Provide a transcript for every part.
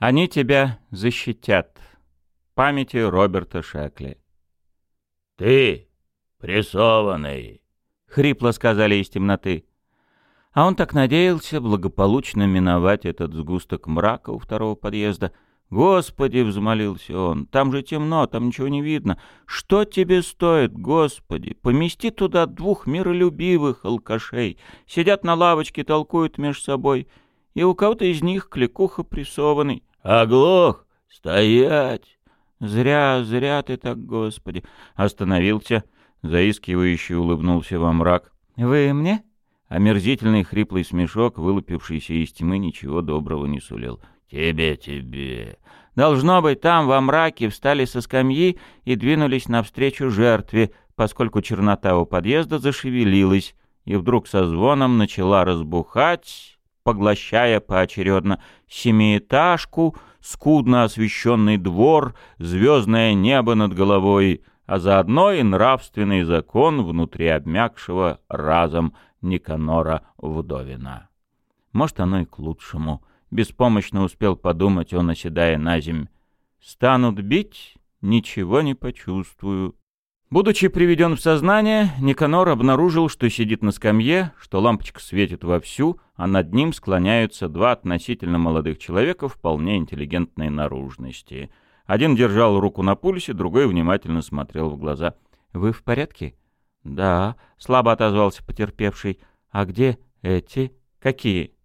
Они тебя защитят. Памяти Роберта Шекли. «Ты, прессованный!» — хрипло сказали из темноты. А он так надеялся благополучно миновать этот сгусток мрака у второго подъезда. «Господи!» — взмолился он. «Там же темно, там ничего не видно. Что тебе стоит, Господи? Помести туда двух миролюбивых алкашей. Сидят на лавочке, толкуют между собой. И у кого-то из них кликуха прессованный. «Оглох! Стоять!» «Зря, зря ты так, Господи!» Остановился, заискивающе улыбнулся во мрак. «Вы мне?» Омерзительный хриплый смешок, вылупившийся из тьмы, ничего доброго не сулил. «Тебе, тебе!» Должно быть, там, во мраке, встали со скамьи и двинулись навстречу жертве, поскольку чернота у подъезда зашевелилась, и вдруг со звоном начала разбухать, поглощая поочередно семиэтажку, скудно освещенный двор, звездное небо над головой, а заодно и нравственный закон внутри обмякшего разом Никанора Вдовина. Может, оно и к лучшему. Беспомощно успел подумать он, оседая на земь. «Станут бить, ничего не почувствую». Будучи приведен в сознание, Никанор обнаружил, что сидит на скамье, что лампочка светит вовсю, а над ним склоняются два относительно молодых человека вполне интеллигентной наружности. Один держал руку на пульсе, другой внимательно смотрел в глаза. «Вы в порядке?» «Да», — слабо отозвался потерпевший. «А где эти? Какие?»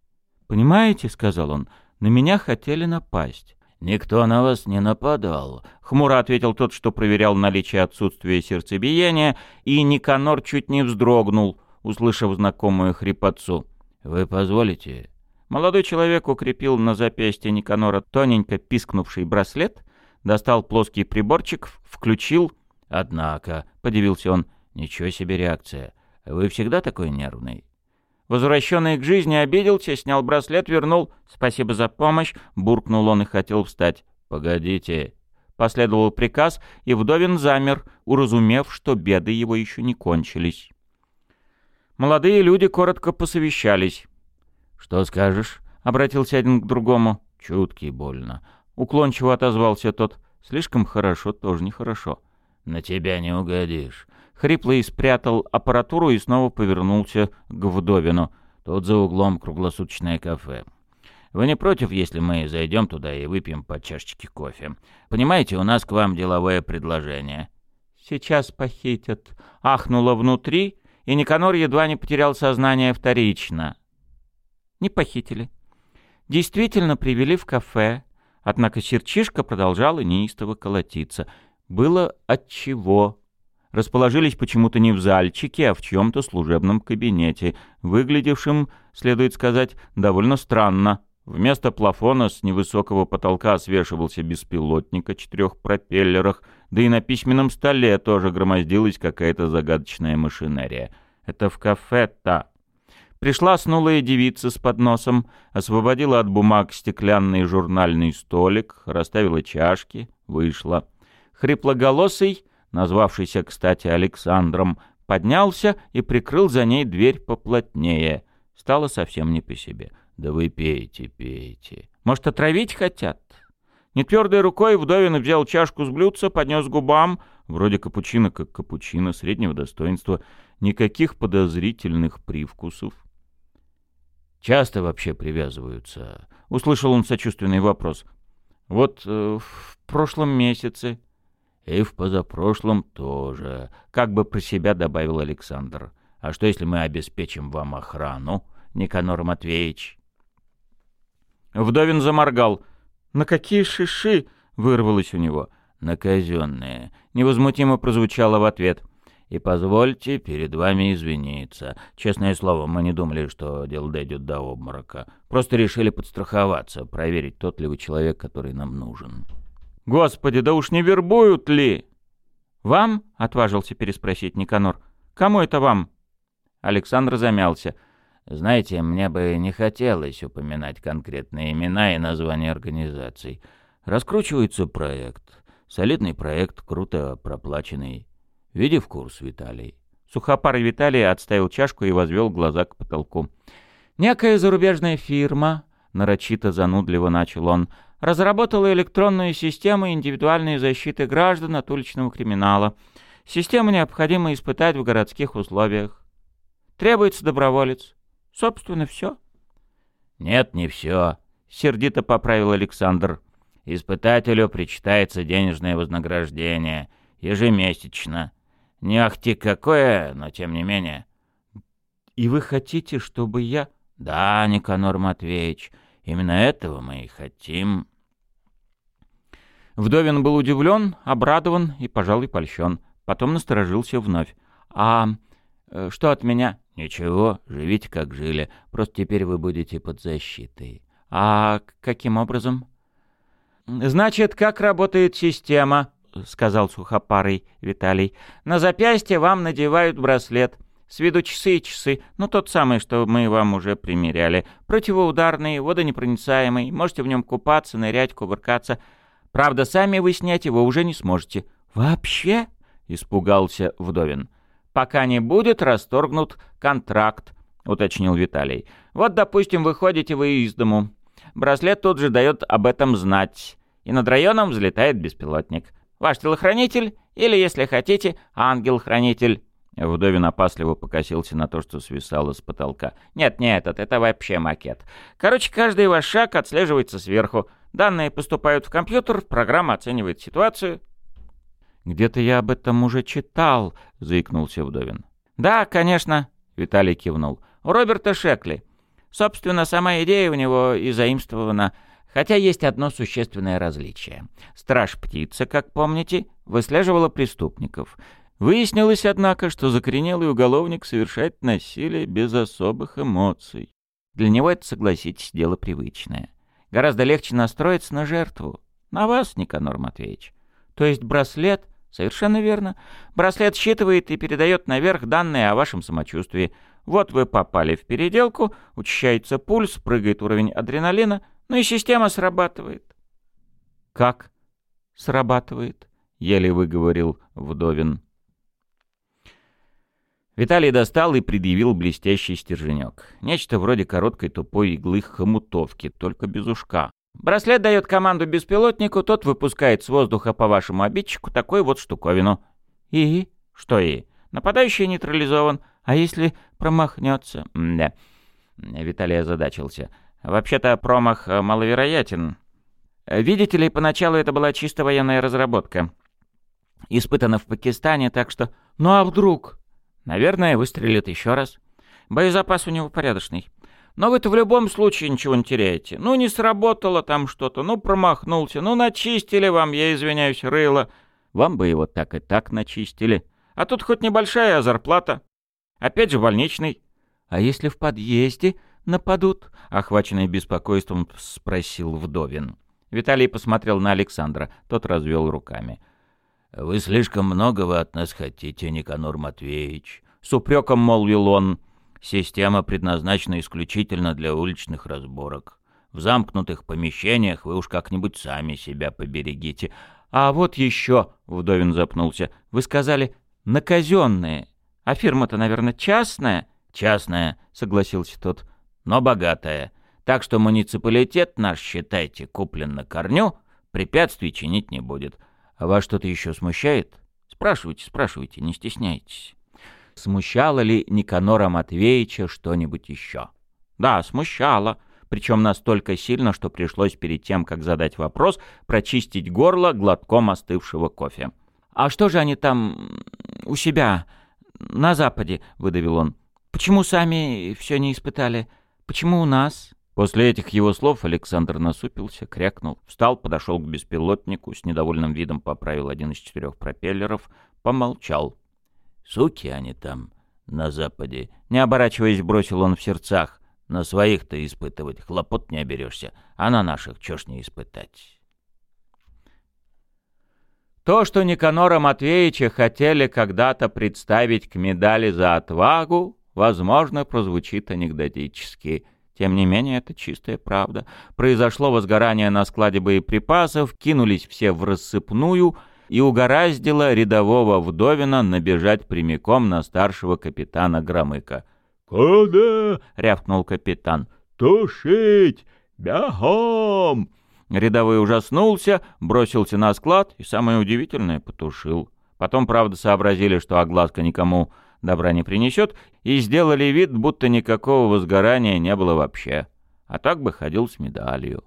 «Понимаете», — сказал он, — «на меня хотели напасть». «Никто на вас не нападал», — хмуро ответил тот, что проверял наличие отсутствия сердцебиения, и Никанор чуть не вздрогнул, услышав знакомую хрипотцу. «Вы позволите?» Молодой человек укрепил на запястье Никанора тоненько пискнувший браслет, достал плоский приборчик, включил. «Однако», — подивился он, Ничего себе реакция. Вы всегда такой нервный? Возвращенный к жизни обиделся, снял браслет, вернул. «Спасибо за помощь», — буркнул он и хотел встать. «Погодите». Последовал приказ, и Вдовин замер, уразумев, что беды его еще не кончились. Молодые люди коротко посовещались. «Что скажешь?» — обратился один к другому. «Чуткий больно». Уклончиво отозвался тот. «Слишком хорошо, тоже нехорошо». «На тебя не угодишь. Хриплый спрятал аппаратуру и снова повернулся к Вдовину. «Тут за углом круглосуточное кафе. Вы не против, если мы зайдем туда и выпьем по чашечке кофе? Понимаете, у нас к вам деловое предложение». «Сейчас похитят», — ахнуло внутри, и Никанор едва не потерял сознание вторично. Не похитили. Действительно привели в кафе, однако серчишка продолжала неистово колотиться. Было отчего расположились почему-то не в зальчике, а в чьем-то служебном кабинете, выглядевшем, следует сказать, довольно странно. Вместо плафона с невысокого потолка свешивался беспилотник о четырех пропеллерах, да и на письменном столе тоже громоздилась какая-то загадочная машинерия. Это в кафе-то. Пришла снулая девица с подносом, освободила от бумаг стеклянный журнальный столик, расставила чашки, вышла. Хриплоголосый назвавшийся, кстати, Александром, поднялся и прикрыл за ней дверь поплотнее. Стало совсем не по себе. «Да вы пейте, пейте». «Может, отравить хотят?» Нетвердой рукой Вдовин взял чашку с блюдца, поднес губам. Вроде капучино, как капучино, среднего достоинства. Никаких подозрительных привкусов. «Часто вообще привязываются?» — услышал он сочувственный вопрос. «Вот э, в прошлом месяце и в позапрошлом тоже, как бы про себя добавил Александр. А что, если мы обеспечим вам охрану, Никанор Матвеевич? Вдовин заморгал. «На какие шиши?» — вырвалось у него. «На казенные», — невозмутимо прозвучало в ответ. «И позвольте перед вами извиниться. Честное слово, мы не думали, что дело дойдет до обморока. Просто решили подстраховаться, проверить, тот ли вы человек, который нам нужен». Господи, да уж не вербуют ли? Вам? — отважился переспросить Никанор. Кому это вам? Александр замялся. Знаете, мне бы не хотелось упоминать конкретные имена и названия организаций. Раскручивается проект. Солидный проект, круто проплаченный. Види в курс, Виталий. Сухопарый Виталий отставил чашку и возвел глаза к потолку. «Некая зарубежная фирма», — нарочито занудливо начал он, разработала электронную систему индивидуальной защиты граждан от уличного криминала. Систему необходимо испытать в городских условиях. Требуется доброволец. Собственно, все. «Нет, не все», — сердито поправил Александр. «Испытателю причитается денежное вознаграждение. Ежемесячно. Не ахти какое, но тем не менее». «И вы хотите, чтобы я...» «Да, Никанор Матвеевич, именно этого мы и хотим». Вдовин был удивлен, обрадован и, пожалуй, польщен. Потом насторожился вновь. «А э, что от меня?» «Ничего, живите как жили. Просто теперь вы будете под защитой». «А каким образом?» «Значит, как работает система?» — сказал сухопарый Виталий. «На запястье вам надевают браслет. С виду часы и часы, ну тот самый, что мы вам уже примеряли. Противоударный, водонепроницаемый, можете в нем купаться, нырять, кувыркаться. Правда, сами вы снять его уже не сможете». «Вообще?» — испугался Вдовин. «Пока не будет расторгнут контракт», — уточнил Виталий. «Вот, допустим, выходите вы из дому. Браслет тут же дает об этом знать, и над районом взлетает беспилотник. Ваш телохранитель или, если хотите, ангел-хранитель». Вдовин опасливо покосился на то, что свисало с потолка. «Нет, не этот, это вообще макет. Короче, каждый ваш шаг отслеживается сверху. Данные поступают в компьютер, программа оценивает ситуацию». «Где-то я об этом уже читал», — заикнулся Вдовин. «Да, конечно», — Виталий кивнул. «У Роберта Шекли. Собственно, сама идея у него и заимствована, хотя есть одно существенное различие. Страж-птица, как помните, выслеживала преступников». Выяснилось, однако, что закоренелый уголовник совершает насилие без особых эмоций. Для него это, согласитесь, дело привычное. Гораздо легче настроиться на жертву. На вас, Никанор Матвеевич. То есть браслет... Совершенно верно. Браслет считывает и передает наверх данные о вашем самочувствии. Вот вы попали в переделку, учащается пульс, прыгает уровень адреналина, ну и система срабатывает. «Как срабатывает?» — еле выговорил Вдовин. Виталий достал и предъявил блестящий стерженек. Нечто вроде короткой тупой иглы хомутовки, только без ушка. Браслет дает команду беспилотнику, тот выпускает с воздуха по вашему обидчику такую вот штуковину. И? Что и? Нападающий нейтрализован. А если промахнется? Да. Виталий озадачился. Вообще-то промах э, маловероятен. Видите ли, поначалу это была чисто военная разработка. Испытана в Пакистане, так что... Ну а вдруг? Наверное, выстрелит еще раз. Боезапас у него порядочный. Но вы-то в любом случае ничего не теряете. Ну, не сработало там что-то, ну, промахнулся, ну, начистили вам, я извиняюсь, рыло. Вам бы его так и так начистили. А тут хоть небольшая зарплата. Опять же больничный. А если в подъезде нападут? Охваченный беспокойством спросил Вдовин. Виталий посмотрел на Александра. Тот развел руками. — «Вы слишком многого от нас хотите, Никанор Матвеевич», — с упреком молвил он. «Система предназначена исключительно для уличных разборок. В замкнутых помещениях вы уж как-нибудь сами себя поберегите». «А вот еще», — Вдовин запнулся, — «вы сказали на казенные. А фирма-то, наверное, частная?» «Частная», — согласился тот, — «но богатая. Так что муниципалитет наш, считайте, куплен на корню, препятствий чинить не будет. А вас что-то еще смущает? Спрашивайте, спрашивайте, не стесняйтесь. Смущало ли Никанора Матвеевича что-нибудь еще? Да, смущало. Причем настолько сильно, что пришлось перед тем, как задать вопрос, прочистить горло глотком остывшего кофе. «А что же они там у себя, на Западе?» — выдавил он. «Почему сами все не испытали? Почему у нас?» После этих его слов Александр насупился, крякнул, встал, подошел к беспилотнику, с недовольным видом поправил один из четырех пропеллеров, помолчал. «Суки они там, на западе!» Не оборачиваясь, бросил он в сердцах. «На своих-то испытывать хлопот не оберешься, а на наших чё ж не испытать?» То, что Никанора Матвеевича хотели когда-то представить к медали за отвагу, возможно, прозвучит анекдотически – тем не менее, это чистая правда. Произошло возгорание на складе боеприпасов, кинулись все в рассыпную, и угораздило рядового Вдовина набежать прямиком на старшего капитана Громыка. «Куда?» — рявкнул капитан. «Тушить! Бегом!» Рядовой ужаснулся, бросился на склад и, самое удивительное, потушил. Потом, правда, сообразили, что огласка никому добра не принесет, и сделали вид, будто никакого возгорания не было вообще. А так бы ходил с медалью.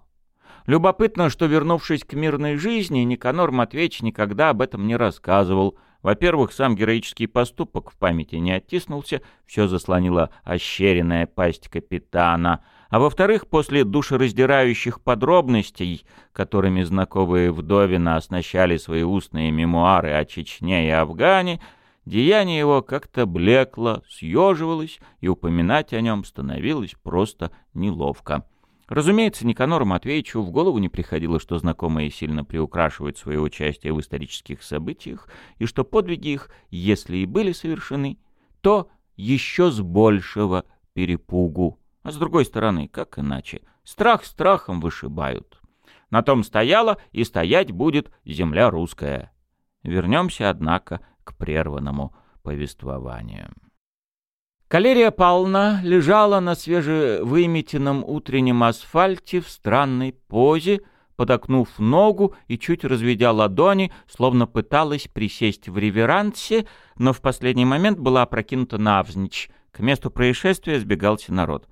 Любопытно, что, вернувшись к мирной жизни, Никанор Матвеевич никогда об этом не рассказывал. Во-первых, сам героический поступок в памяти не оттиснулся, все заслонила ощеренная пасть капитана. А во-вторых, после душераздирающих подробностей, которыми знакомые Вдовина оснащали свои устные мемуары о Чечне и Афгане, деяние его как-то блекло, съеживалось, и упоминать о нем становилось просто неловко. Разумеется, Никанору Матвеевичу в голову не приходило, что знакомые сильно приукрашивают свое участие в исторических событиях, и что подвиги их, если и были совершены, то еще с большего перепугу. А с другой стороны, как иначе? Страх страхом вышибают. На том стояла и стоять будет земля русская. Вернемся, однако, к прерванному повествованию. Калерия Павловна лежала на свежевыметенном утреннем асфальте в странной позе, подокнув ногу и чуть разведя ладони, словно пыталась присесть в реверансе, но в последний момент была опрокинута навзничь. К месту происшествия сбегался народ.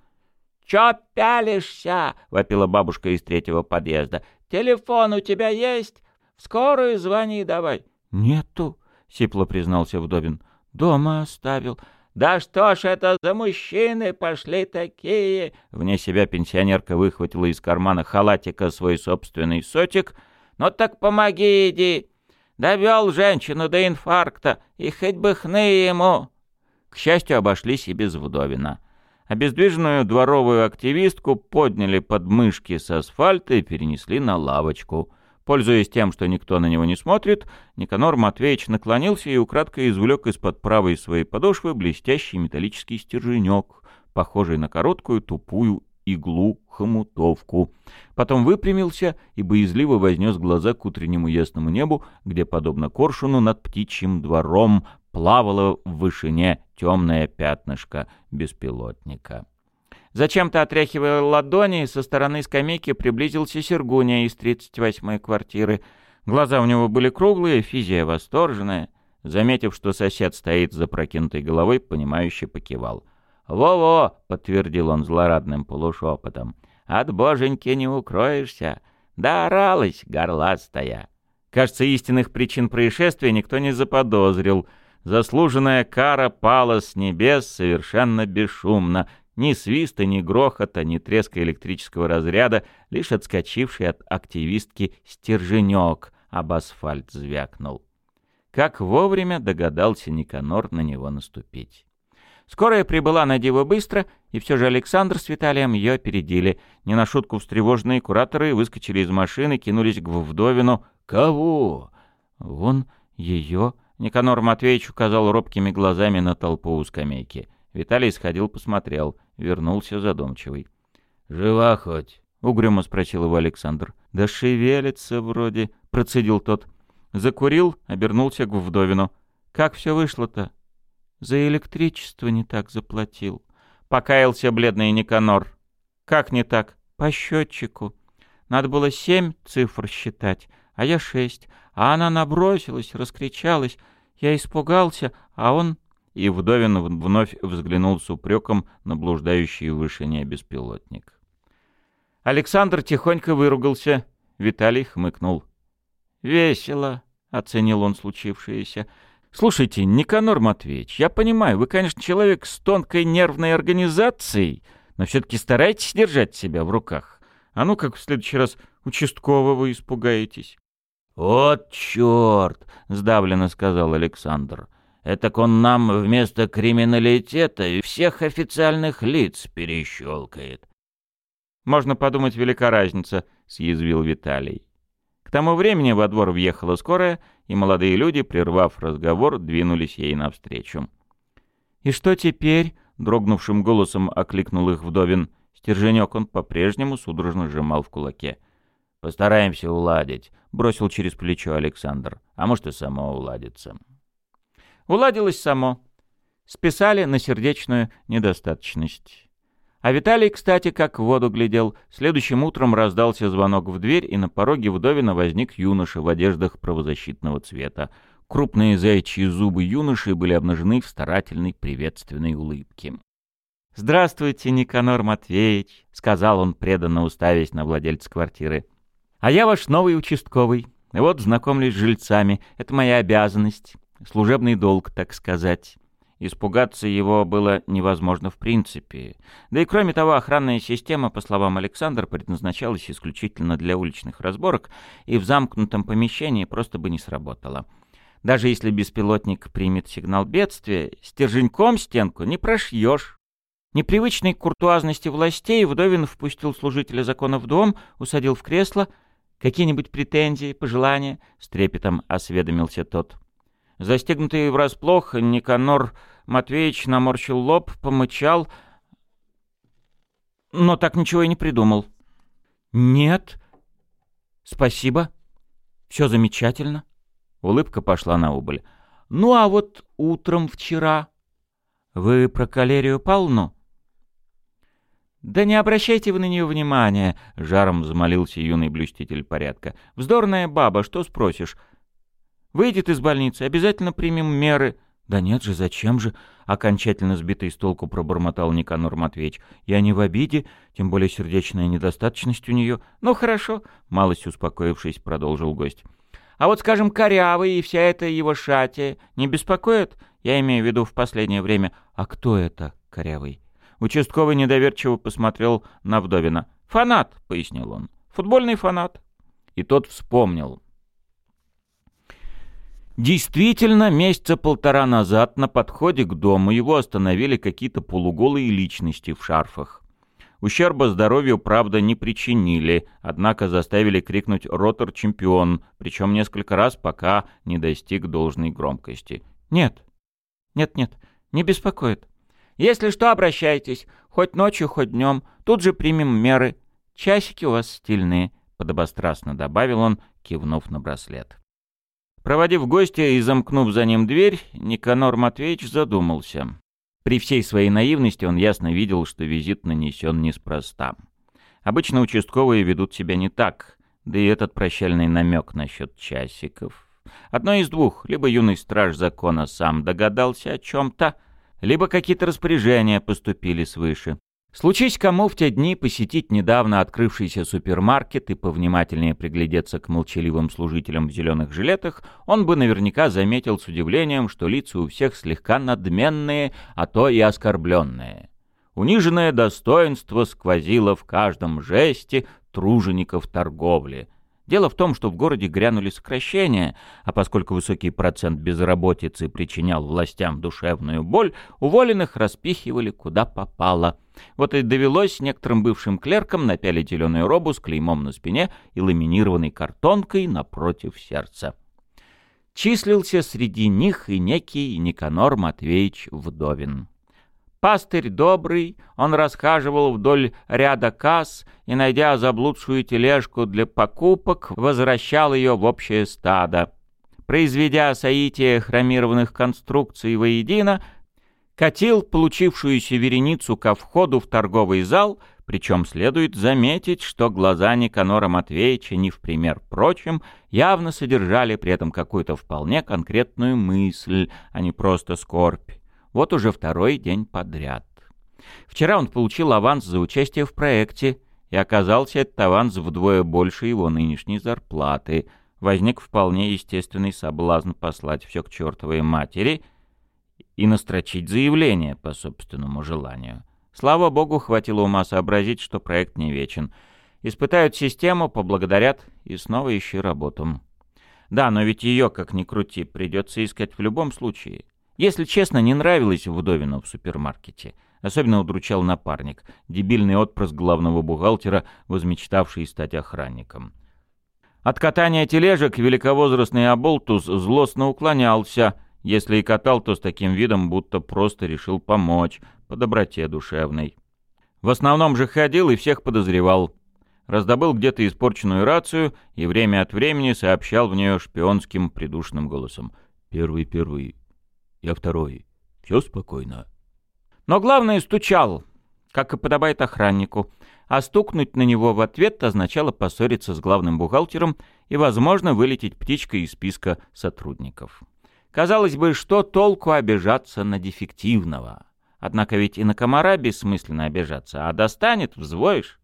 «Чё пялишься?» — вопила бабушка из третьего подъезда. «Телефон у тебя есть? В скорую звони давай». «Нету», — сипло признался Вдовин. «Дома оставил». «Да что ж это за мужчины пошли такие?» Вне себя пенсионерка выхватила из кармана халатика свой собственный сотик. «Ну так помоги, иди! Довел женщину до инфаркта, и хоть бы хны ему!» К счастью, обошлись и без Вдовина. Обездвиженную дворовую активистку подняли под мышки с асфальта и перенесли на лавочку. Пользуясь тем, что никто на него не смотрит, Никанор Матвеевич наклонился и украдкой извлек из-под правой своей подошвы блестящий металлический стерженек, похожий на короткую тупую иглу-хомутовку. Потом выпрямился и боязливо вознес глаза к утреннему ясному небу, где, подобно коршуну над птичьим двором, плавало в вышине темное пятнышко беспилотника. Зачем-то отряхивая ладони, со стороны скамейки приблизился Сергуня из 38-й квартиры. Глаза у него были круглые, физия восторженная. Заметив, что сосед стоит за прокинутой головой, понимающе покивал. «Во-во!» — подтвердил он злорадным полушепотом. «От боженьки не укроешься. Да оралась, горластая!» Кажется, истинных причин происшествия никто не заподозрил. Заслуженная кара пала с небес совершенно бесшумно, ни свиста, ни грохота, ни треска электрического разряда, лишь отскочивший от активистки стерженек об асфальт звякнул. Как вовремя догадался Никанор на него наступить. Скорая прибыла на диво быстро, и все же Александр с Виталием ее опередили. Не на шутку встревоженные кураторы выскочили из машины, кинулись к вдовину. «Кого?» «Вон ее...» Никанор Матвеевич указал робкими глазами на толпу у скамейки. Виталий сходил, посмотрел вернулся задумчивый. «Жива хоть?» — угрюмо спросил его Александр. «Да шевелится вроде», — процедил тот. Закурил, обернулся к вдовину. «Как все вышло-то?» «За электричество не так заплатил», — покаялся бледный Никанор. «Как не так?» «По счетчику. Надо было семь цифр считать, а я шесть. А она набросилась, раскричалась. Я испугался, а он и Вдовин вновь взглянул с упреком на блуждающий в вышине беспилотник. Александр тихонько выругался, Виталий хмыкнул. «Весело», — оценил он случившееся. «Слушайте, Никанор Матвеевич, я понимаю, вы, конечно, человек с тонкой нервной организацией, но все-таки старайтесь держать себя в руках. А ну как в следующий раз участкового испугаетесь». «Вот черт!» — сдавленно сказал Александр. Этак он нам вместо криминалитета и всех официальных лиц перещелкает. «Можно подумать, велика разница», — съязвил Виталий. К тому времени во двор въехала скорая, и молодые люди, прервав разговор, двинулись ей навстречу. «И что теперь?» — дрогнувшим голосом окликнул их вдовин. Стерженек он по-прежнему судорожно сжимал в кулаке. «Постараемся уладить», — бросил через плечо Александр. «А может, и само уладится». Уладилось само. Списали на сердечную недостаточность. А Виталий, кстати, как в воду глядел. Следующим утром раздался звонок в дверь, и на пороге вдовина возник юноша в одеждах правозащитного цвета. Крупные заячьи зубы юноши были обнажены в старательной приветственной улыбке. «Здравствуйте, Никанор Матвеевич», — сказал он, преданно уставясь на владельца квартиры. «А я ваш новый участковый. Вот знакомлюсь с жильцами. Это моя обязанность. Служебный долг, так сказать». Испугаться его было невозможно в принципе. Да и кроме того, охранная система, по словам Александра, предназначалась исключительно для уличных разборок и в замкнутом помещении просто бы не сработала. Даже если беспилотник примет сигнал бедствия, стерженьком стенку не прошьешь. Непривычной к куртуазности властей Вдовин впустил служителя закона в дом, усадил в кресло. «Какие-нибудь претензии, пожелания?» — с трепетом осведомился тот. Застегнутый врасплох, Никанор Матвеевич наморщил лоб, помычал, но так ничего и не придумал. «Нет, спасибо, все замечательно». Улыбка пошла на убыль. «Ну а вот утром вчера...» «Вы про калерию Павловну?» «Да не обращайте вы на нее внимания», — жаром взмолился юный блюститель порядка. «Вздорная баба, что спросишь? Выйдет из больницы, обязательно примем меры». «Да нет же, зачем же?» — окончательно сбитый с толку пробормотал Никанор Матвеевич. «Я не в обиде, тем более сердечная недостаточность у нее». «Ну хорошо», — малость успокоившись, продолжил гость. «А вот, скажем, корявый и вся эта его шатия не беспокоит? Я имею в виду в последнее время. А кто это, корявый?» Участковый недоверчиво посмотрел на Вдовина. «Фанат», — пояснил он. «Футбольный фанат». И тот вспомнил. Действительно, месяца полтора назад на подходе к дому его остановили какие-то полуголые личности в шарфах. Ущерба здоровью, правда, не причинили, однако заставили крикнуть «Ротор чемпион», причем несколько раз, пока не достиг должной громкости. «Нет, нет-нет, не беспокоит. Если что, обращайтесь, хоть ночью, хоть днем, тут же примем меры. Часики у вас стильные», — подобострастно добавил он, кивнув на браслет. Проводив гостя и замкнув за ним дверь, Никанор Матвеевич задумался. При всей своей наивности он ясно видел, что визит нанесен неспроста. Обычно участковые ведут себя не так, да и этот прощальный намек насчет часиков. Одно из двух, либо юный страж закона сам догадался о чем-то, либо какие-то распоряжения поступили свыше. Случись кому в те дни посетить недавно открывшийся супермаркет и повнимательнее приглядеться к молчаливым служителям в зеленых жилетах, он бы наверняка заметил с удивлением, что лица у всех слегка надменные, а то и оскорбленные. Униженное достоинство сквозило в каждом жесте тружеников торговли — Дело в том, что в городе грянули сокращения, а поскольку высокий процент безработицы причинял властям душевную боль, уволенных распихивали куда попало. Вот и довелось некоторым бывшим клеркам напялить зеленую робу с клеймом на спине и ламинированной картонкой напротив сердца. Числился среди них и некий Никанор Матвеевич Вдовин. Пастырь добрый, он расхаживал вдоль ряда касс и, найдя заблудшую тележку для покупок, возвращал ее в общее стадо. Произведя соитие хромированных конструкций воедино, катил получившуюся вереницу ко входу в торговый зал, причем следует заметить, что глаза Никанора Матвеевича, не в пример прочим, явно содержали при этом какую-то вполне конкретную мысль, а не просто скорбь. Вот уже второй день подряд. Вчера он получил аванс за участие в проекте, и оказался этот аванс вдвое больше его нынешней зарплаты. Возник вполне естественный соблазн послать все к чертовой матери и настрочить заявление по собственному желанию. Слава богу, хватило ума сообразить, что проект не вечен. Испытают систему, поблагодарят и снова ищи работу. Да, но ведь ее, как ни крути, придется искать в любом случае. Если честно, не нравилось Вдовину в супермаркете. Особенно удручал напарник, дебильный отпрыск главного бухгалтера, возмечтавший стать охранником. От катания тележек великовозрастный Аболтус злостно уклонялся. Если и катал, то с таким видом, будто просто решил помочь, по доброте душевной. В основном же ходил и всех подозревал. Раздобыл где-то испорченную рацию и время от времени сообщал в нее шпионским придушным голосом. «Первый-первый, я второй. Все спокойно. Но главное, стучал. как и подобает охраннику, а стукнуть на него в ответ означало поссориться с главным бухгалтером и, возможно, вылететь птичкой из списка сотрудников. Казалось бы, что толку обижаться на дефективного? Однако ведь и на комара бессмысленно обижаться, а достанет — взвоишь.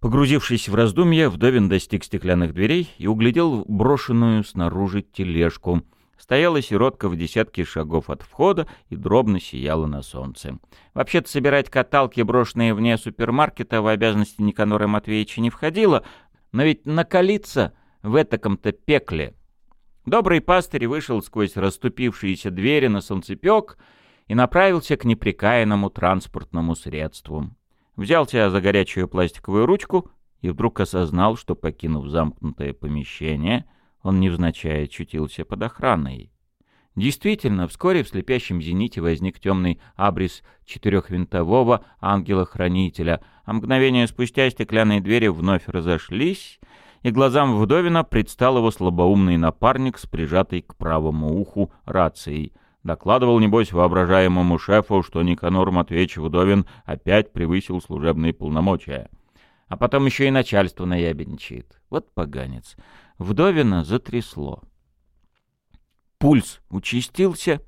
Погрузившись в раздумья, Вдовин достиг стеклянных дверей и углядел брошенную снаружи тележку. Стояла сиротка в десятке шагов от входа и дробно сияла на солнце. Вообще-то собирать каталки, брошенные вне супермаркета, в обязанности Никанора Матвеевича не входило, но ведь накалиться в этаком-то пекле. Добрый пастырь вышел сквозь расступившиеся двери на солнцепек и направился к неприкаянному транспортному средству взялся за горячую пластиковую ручку и вдруг осознал, что, покинув замкнутое помещение, он невзначай очутился под охраной. Действительно, вскоре в слепящем зените возник темный абрис четырехвинтового ангела-хранителя, а мгновение спустя стеклянные двери вновь разошлись, и глазам Вдовина предстал его слабоумный напарник с прижатой к правому уху рацией — Докладывал, небось, воображаемому шефу, что Никанор Матвеевич Вдовин опять превысил служебные полномочия. А потом еще и начальство наябедничает. Вот поганец. Вдовина затрясло. Пульс участился,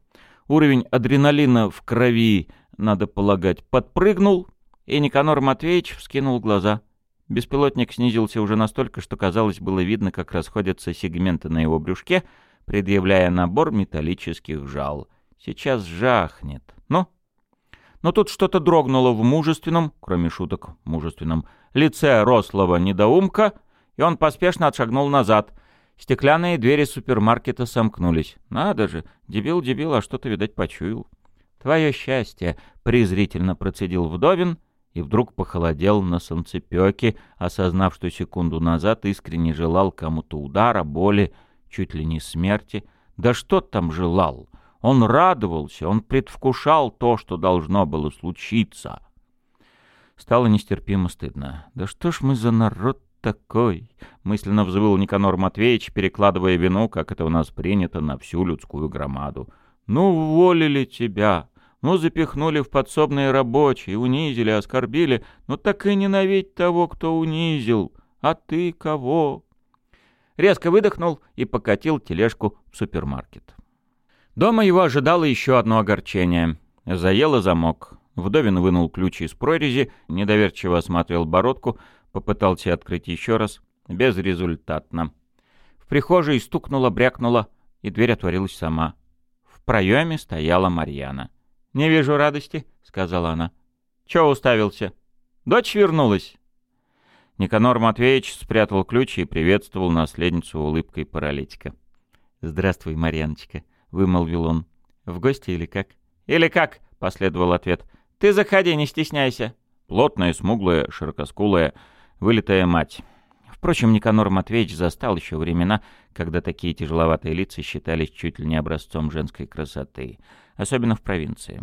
уровень адреналина в крови, надо полагать, подпрыгнул, и Никанор Матвеевич вскинул глаза. Беспилотник снизился уже настолько, что, казалось, было видно, как расходятся сегменты на его брюшке — предъявляя набор металлических жал. Сейчас жахнет. Ну? Но тут что-то дрогнуло в мужественном, кроме шуток, мужественном, лице рослого недоумка, и он поспешно отшагнул назад. Стеклянные двери супермаркета сомкнулись. Надо же, дебил-дебил, а что-то, видать, почуял. «Твое счастье!» — презрительно процедил Вдовин и вдруг похолодел на солнцепёке, осознав, что секунду назад искренне желал кому-то удара, боли чуть ли не смерти. Да что там желал? Он радовался, он предвкушал то, что должно было случиться. Стало нестерпимо стыдно. «Да что ж мы за народ такой?» — мысленно взвыл Никанор Матвеевич, перекладывая вину, как это у нас принято, на всю людскую громаду. «Ну, уволили тебя!» Ну, запихнули в подсобные рабочие, унизили, оскорбили. Ну, так и ненавидь того, кто унизил. А ты кого? резко выдохнул и покатил тележку в супермаркет. Дома его ожидало еще одно огорчение. Заело замок. Вдовин вынул ключи из прорези, недоверчиво осмотрел бородку, попытался открыть еще раз. Безрезультатно. В прихожей стукнуло, брякнуло, и дверь отворилась сама. В проеме стояла Марьяна. «Не вижу радости», — сказала она. «Чего уставился? Дочь вернулась?» Никанор Матвеевич спрятал ключ и приветствовал наследницу улыбкой паралитика. «Здравствуй, Марьяночка», — вымолвил он. «В гости или как?» «Или как?» — последовал ответ. «Ты заходи, не стесняйся». Плотная, смуглая, широкоскулая, вылитая мать. Впрочем, Никанор Матвеевич застал еще времена, когда такие тяжеловатые лица считались чуть ли не образцом женской красоты, особенно в провинции.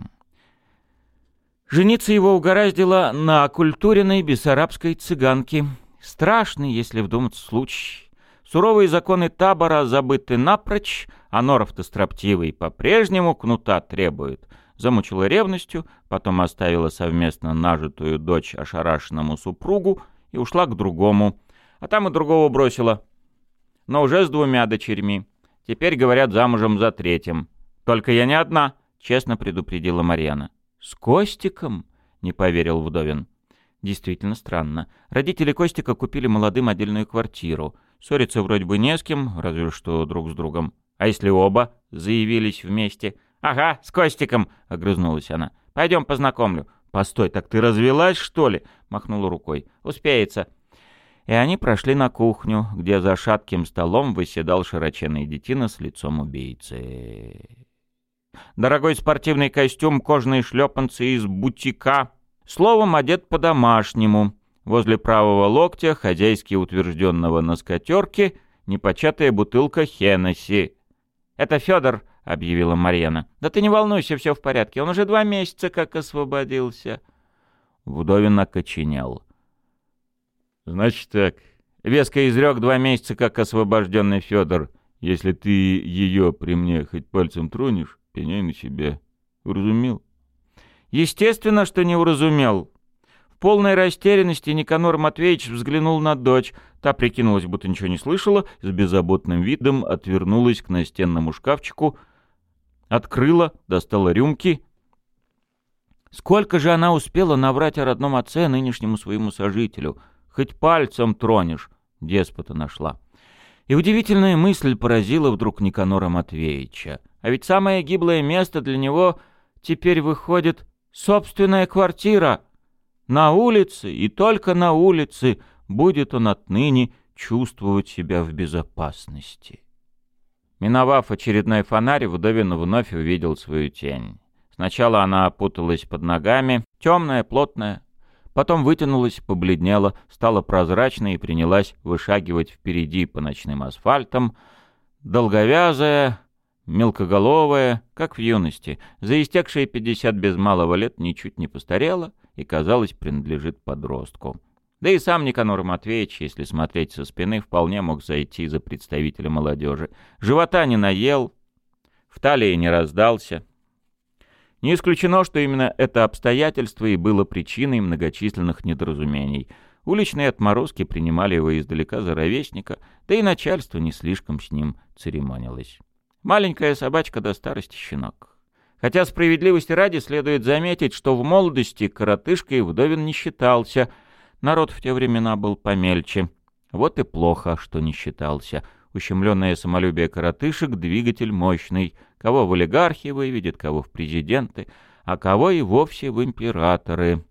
Жениться его угораздило на оккультуренной бессарабской цыганке. Страшный, если вдуматься, случай. Суровые законы табора забыты напрочь, а норов-то строптивый по-прежнему кнута требует. Замучила ревностью, потом оставила совместно нажитую дочь ошарашенному супругу и ушла к другому. А там и другого бросила. Но уже с двумя дочерьми. Теперь, говорят, замужем за третьим. Только я не одна, честно предупредила Марьяна. «С Костиком?» — не поверил Вдовин. Действительно странно. Родители Костика купили молодым отдельную квартиру. Ссориться вроде бы не с кем, разве что друг с другом. А если оба заявились вместе? «Ага, с Костиком!» — огрызнулась она. «Пойдем познакомлю». «Постой, так ты развелась, что ли?» — махнула рукой. «Успеется». И они прошли на кухню, где за шатким столом выседал широченный детина с лицом убийцы. Дорогой спортивный костюм, кожаные шлепанцы из бутика. Словом, одет по-домашнему. Возле правого локтя, хозяйски утвержденного на скатерке, непочатая бутылка Хеннесси. «Это Федор», — объявила Марьяна. «Да ты не волнуйся, все в порядке. Он уже два месяца как освободился». Вдовин окоченел. «Значит так. Веско изрек два месяца как освобожденный Федор. Если ты ее при мне хоть пальцем тронешь, пеняй на себя. Уразумел? Естественно, что не уразумел. В полной растерянности Никанор Матвеевич взглянул на дочь. Та прикинулась, будто ничего не слышала, с беззаботным видом отвернулась к настенному шкафчику, открыла, достала рюмки. Сколько же она успела наврать о родном отце нынешнему своему сожителю? Хоть пальцем тронешь, деспота нашла. И удивительная мысль поразила вдруг Никанора Матвеевича. А ведь самое гиблое место для него теперь выходит собственная квартира. На улице и только на улице будет он отныне чувствовать себя в безопасности. Миновав очередной фонарь, Вдовин вновь увидел свою тень. Сначала она опуталась под ногами, темная, плотная, потом вытянулась, побледнела, стала прозрачной и принялась вышагивать впереди по ночным асфальтам, долговязая, мелкоголовая, как в юности, за истекшие пятьдесят без малого лет ничуть не постарела и, казалось, принадлежит подростку. Да и сам Никанор Матвеевич, если смотреть со спины, вполне мог зайти за представителя молодежи. Живота не наел, в талии не раздался. Не исключено, что именно это обстоятельство и было причиной многочисленных недоразумений. Уличные отморозки принимали его издалека за ровесника, да и начальство не слишком с ним церемонилось. Маленькая собачка до старости щенок. Хотя справедливости ради следует заметить, что в молодости коротышкой вдовин не считался. Народ в те времена был помельче. Вот и плохо, что не считался. Ущемленное самолюбие коротышек — двигатель мощный. Кого в олигархи выведет, кого в президенты, а кого и вовсе в императоры.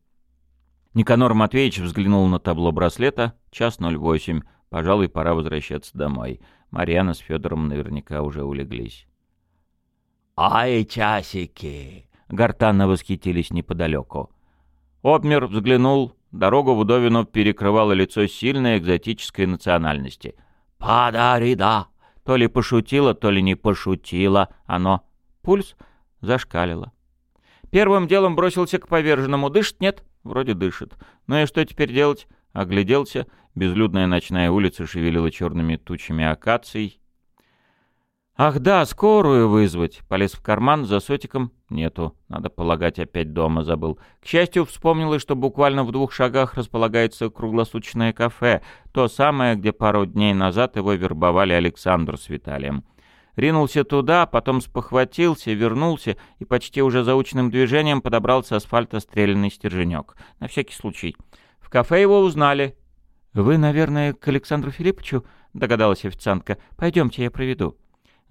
Никанор Матвеевич взглянул на табло браслета. Час 08. Пожалуй, пора возвращаться домой. Марьяна с Федором наверняка уже улеглись. «Ай, часики!» — гортанно восхитились неподалеку. Обмер взглянул. Дорогу Вдовину перекрывало лицо сильной экзотической национальности. «Подари, да!» То ли пошутила, то ли не пошутила. Оно. Пульс зашкалило. Первым делом бросился к поверженному. Дышит? Нет? Вроде дышит. Ну и что теперь делать? Огляделся. Безлюдная ночная улица шевелила черными тучами акаций. Ах да, скорую вызвать. Полез в карман за сотиком. Нету. Надо полагать, опять дома забыл. К счастью, вспомнилось, что буквально в двух шагах располагается круглосуточное кафе. То самое, где пару дней назад его вербовали Александр с Виталием. Ринулся туда, потом спохватился, вернулся и почти уже заученным движением подобрал с асфальта стрелянный стерженек. На всякий случай. В кафе его узнали. «Вы, наверное, к Александру Филипповичу?» — догадалась официантка. «Пойдемте, я проведу».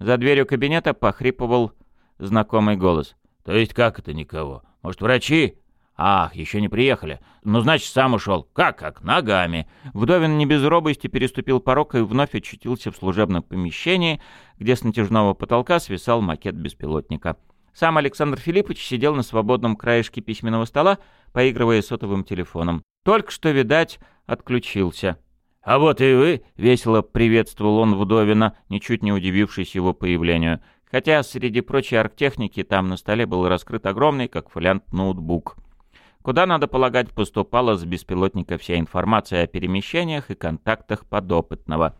За дверью кабинета похрипывал знакомый голос. «То есть как это никого? Может, врачи?» «Ах, еще не приехали. Ну, значит, сам ушел. Как, как? Ногами». Вдовин не без робости переступил порог и вновь очутился в служебном помещении, где с натяжного потолка свисал макет беспилотника. Сам Александр Филиппович сидел на свободном краешке письменного стола, поигрывая сотовым телефоном. Только что, видать, отключился. «А вот и вы!» — весело приветствовал он Вдовина, ничуть не удивившись его появлению. Хотя среди прочей арктехники там на столе был раскрыт огромный, как фолиант, ноутбук. Куда, надо полагать, поступала с беспилотника вся информация о перемещениях и контактах подопытного.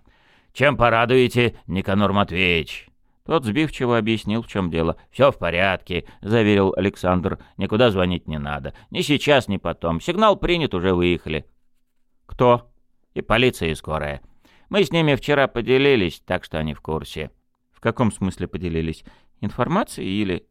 «Чем порадуете, Никанор Матвеевич?» Тот сбивчиво объяснил, в чем дело. «Все в порядке», — заверил Александр. «Никуда звонить не надо. Ни сейчас, ни потом. Сигнал принят, уже выехали». «Кто?» И полиция, и скорая. Мы с ними вчера поделились, так что они в курсе. В каком смысле поделились? Информацией или...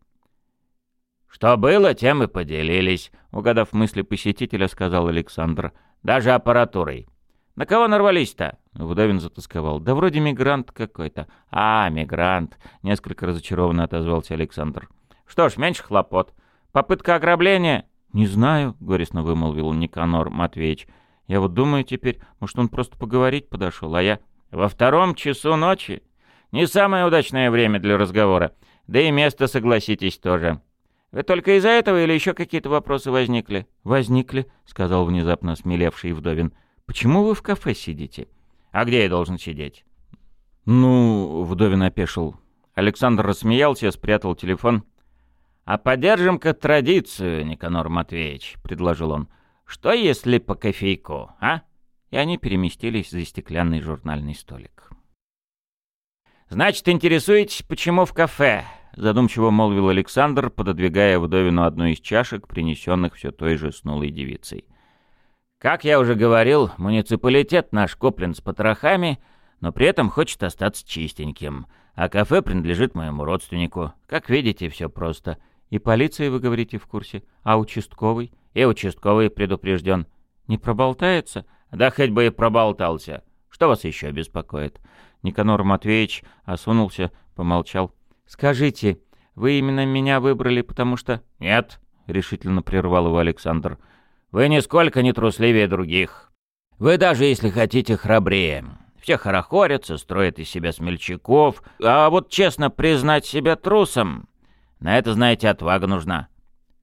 Что было, тем и поделились, угадав мысли посетителя, сказал Александр. Даже аппаратурой. На кого нарвались-то? Вдовин затасковал. Да вроде мигрант какой-то. А, мигрант. Несколько разочарованно отозвался Александр. Что ж, меньше хлопот. Попытка ограбления? Не знаю, горестно вымолвил Никанор Матвеевич. Я вот думаю теперь, может, он просто поговорить подошел, а я... Во втором часу ночи? Не самое удачное время для разговора. Да и место, согласитесь, тоже. Вы только из-за этого или еще какие-то вопросы возникли? Возникли, сказал внезапно смелевший Вдовин. Почему вы в кафе сидите? А где я должен сидеть? Ну, Вдовин опешил. Александр рассмеялся, спрятал телефон. «А поддержим-ка традицию, Никанор Матвеевич», — предложил он. Что если по кофейку, а?» И они переместились за стеклянный журнальный столик. «Значит, интересуетесь, почему в кафе?» — задумчиво молвил Александр, пододвигая вдовину одну из чашек, принесенных все той же снулой девицей. «Как я уже говорил, муниципалитет наш куплен с потрохами, но при этом хочет остаться чистеньким, а кафе принадлежит моему родственнику. Как видите, все просто. И полиция, вы говорите, в курсе, а участковый? И участковый предупрежден. Не проболтается? Да хоть бы и проболтался. Что вас еще беспокоит?» Никанор Матвеевич осунулся, помолчал. «Скажите, вы именно меня выбрали, потому что...» «Нет», — решительно прервал его Александр. «Вы нисколько не трусливее других. Вы даже, если хотите, храбрее. Все хорохорятся, строят из себя смельчаков. А вот честно признать себя трусом, на это, знаете, отвага нужна».